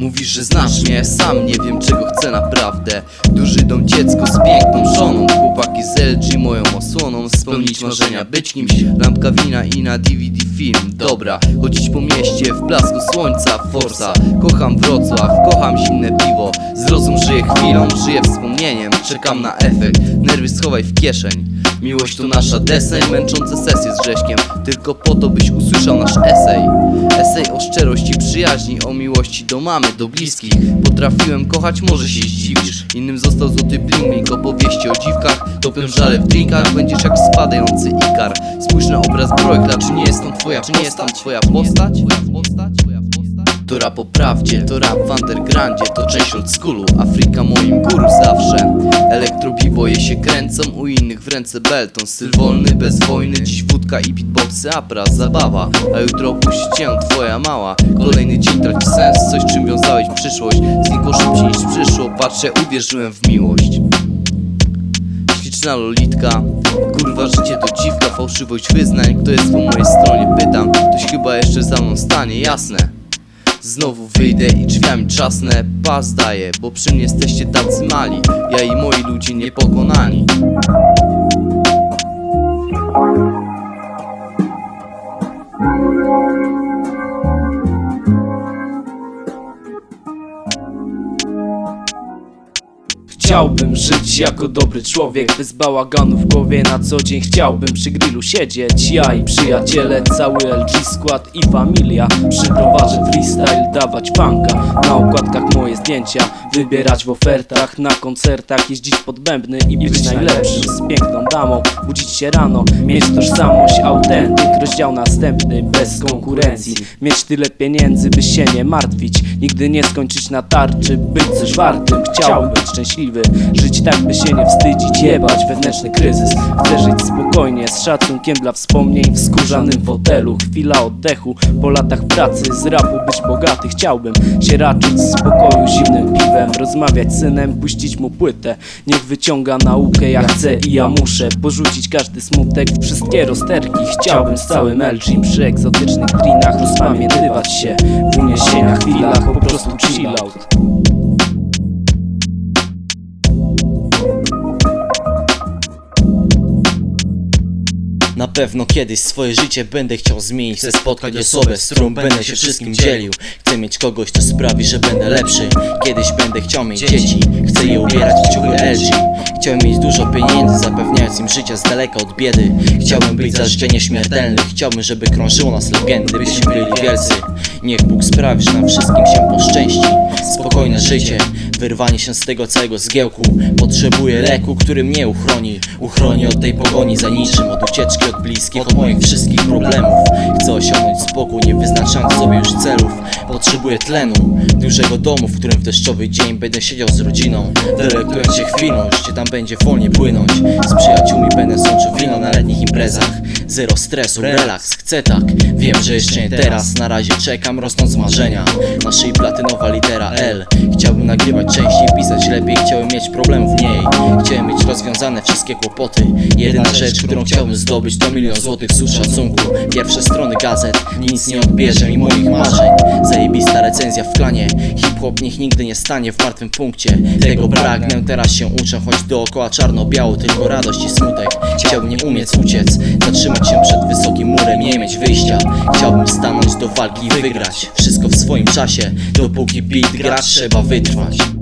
Mówisz, że znasz mnie, sam nie wiem czego chcę naprawdę. Duży dom, dziecko z piękną żoną. Chłopaki z LG moją osłoną. Spełnić marzenia, być kimś. Lampka wina i na DVD film. Dobra, chodzić po mieście w blasku słońca. Forza, kocham Wrocław, kocham zimne piwo Zrozum, żyję chwilą, żyję wspomnieniem. Czekam na efekt, nerwy schowaj w kieszeń. Miłość to nasza deseń, męczące sesje z Grześkiem. Tylko po to byś usłyszał nasz esej. Esej o szczerości, przyjaźni, o miłości do mamy, do bliskich. Potrafiłem kochać, może się zdziwisz. Innym został złoty bling opowieści o dziwkach. Topią żale w drinkach, będziesz jak spadający ikar. Spójrz na obraz brojkla, czy nie jest tam twoja czy nie jest tam twoja postać? To rap prawdzie, to rap w undergroundzie To część old schoolu, Afryka moim guru zawsze. Elektrobiboje się kręcą, u innych w ręce belton Styl wolny, bez wojny, dziś wódka i beatboxy Apra, zabawa, a jutro opuści cię twoja mała. Kolejny dzień traci sens, coś czym wiązałeś przyszłość. Znikło szybciej niż przyszło, patrzę, uwierzyłem w miłość. Śliczna lolitka. Kurwa życie to dziwka, fałszywość wyznań. Kto jest po mojej stronie, pytam. Ktoś chyba jeszcze za mną stanie, jasne Znowu wyjdę i drzwiami trzasnę Pas daję, bo przy mnie jesteście tacy mali. Ja i moi ludzie niepokonani Chciałbym żyć jako dobry człowiek Bez bałaganu w głowie na co dzień Chciałbym przy grillu siedzieć. Ja i przyjaciele, cały LG skład i familia. Przy browarze freestyle dawać punka Na okładkach moje zdjęcia Wybierać w ofertach. Na koncertach jeździć pod bębny I być najlepszym. Z piękną damą Budzić się rano, mieć tożsamość autentyk. Rozdział następny, bez konkurencji. Mieć tyle pieniędzy, by się nie martwić. Nigdy nie skończyć na tarczy Być coś wartym, chciałbym być szczęśliwy Żyć tak, by się nie wstydzić Jebać wewnętrzny kryzys. Chcę żyć spokojnie, z szacunkiem dla wspomnień W skórzanym fotelu, chwila oddechu Po latach pracy, z rapu być bogaty Chciałbym się raczyć z spokoju zimnym piwem. Rozmawiać z synem, puścić mu płytę. Niech wyciąga naukę, ja chcę i ja muszę Porzucić każdy smutek, wszystkie rozterki Chciałbym z całym LG przy egzotycznych drinach Rozpamiętywać się w uniesieniach, chwilach Po prostu chill out pewno kiedyś swoje życie będę chciał zmienić. Chcę spotkać osobę, z którą będę się wszystkim dzielił. Chcę mieć kogoś, kto sprawi, że będę lepszy. Kiedyś będę chciał mieć dzieci. Chcę je ubierać w ciuchy LG Chciałem mieć dużo pieniędzy, zapewniając im życie z daleka od biedy. Chciałbym być za życie nieśmiertelny Chciałbym, żeby krążyło nas legendy, byśmy byli wielcy. Niech Bóg sprawi, że nam wszystkim się poszczęści Życie, wyrwanie się z tego całego zgiełku. Potrzebuję leku, który mnie uchroni. Uchroni od tej pogoni za niczym Od ucieczki od bliskich, od moich wszystkich problemów. Chcę osiągnąć spokój, nie wyznaczając sobie już celów. Potrzebuję tlenu, dużego domu, w którym w deszczowy dzień będę siedział z rodziną. Delektując się chwilą, życie tam będzie wolnie płynąć. Z przyjaciółmi będę sączył wino na letnich imprezach Zero stresu, relaks, chcę tak. Wiem, że jeszcze nie teraz, na razie czekam rosnąc marzenia. Na szyi platynowa litera L. Chciałbym nagrywać częściej, pisać lepiej. Chciałem mieć problemów mniej Chciałem mieć rozwiązane wszystkie kłopoty. Jedyna rzecz, którą chciałbym zdobyć to milion złotych z szacunku Pierwsze strony gazet, nic nie odbierze mi moich marzeń. Zajebista recenzja w klanie. Hip-hop niech nigdy nie stanie w martwym punkcie. Tego pragnę, teraz się uczę Choć dookoła czarno-biało, tylko radość i smutek. Chciałbym nie umieć uciec. Zatrzymać się przed wysokim murem, nie mieć wyjścia. Chciałbym stanąć do walki i wygrać. Wszystko w swoim czasie. Dopóki beat gra trzeba wytrwać 마시고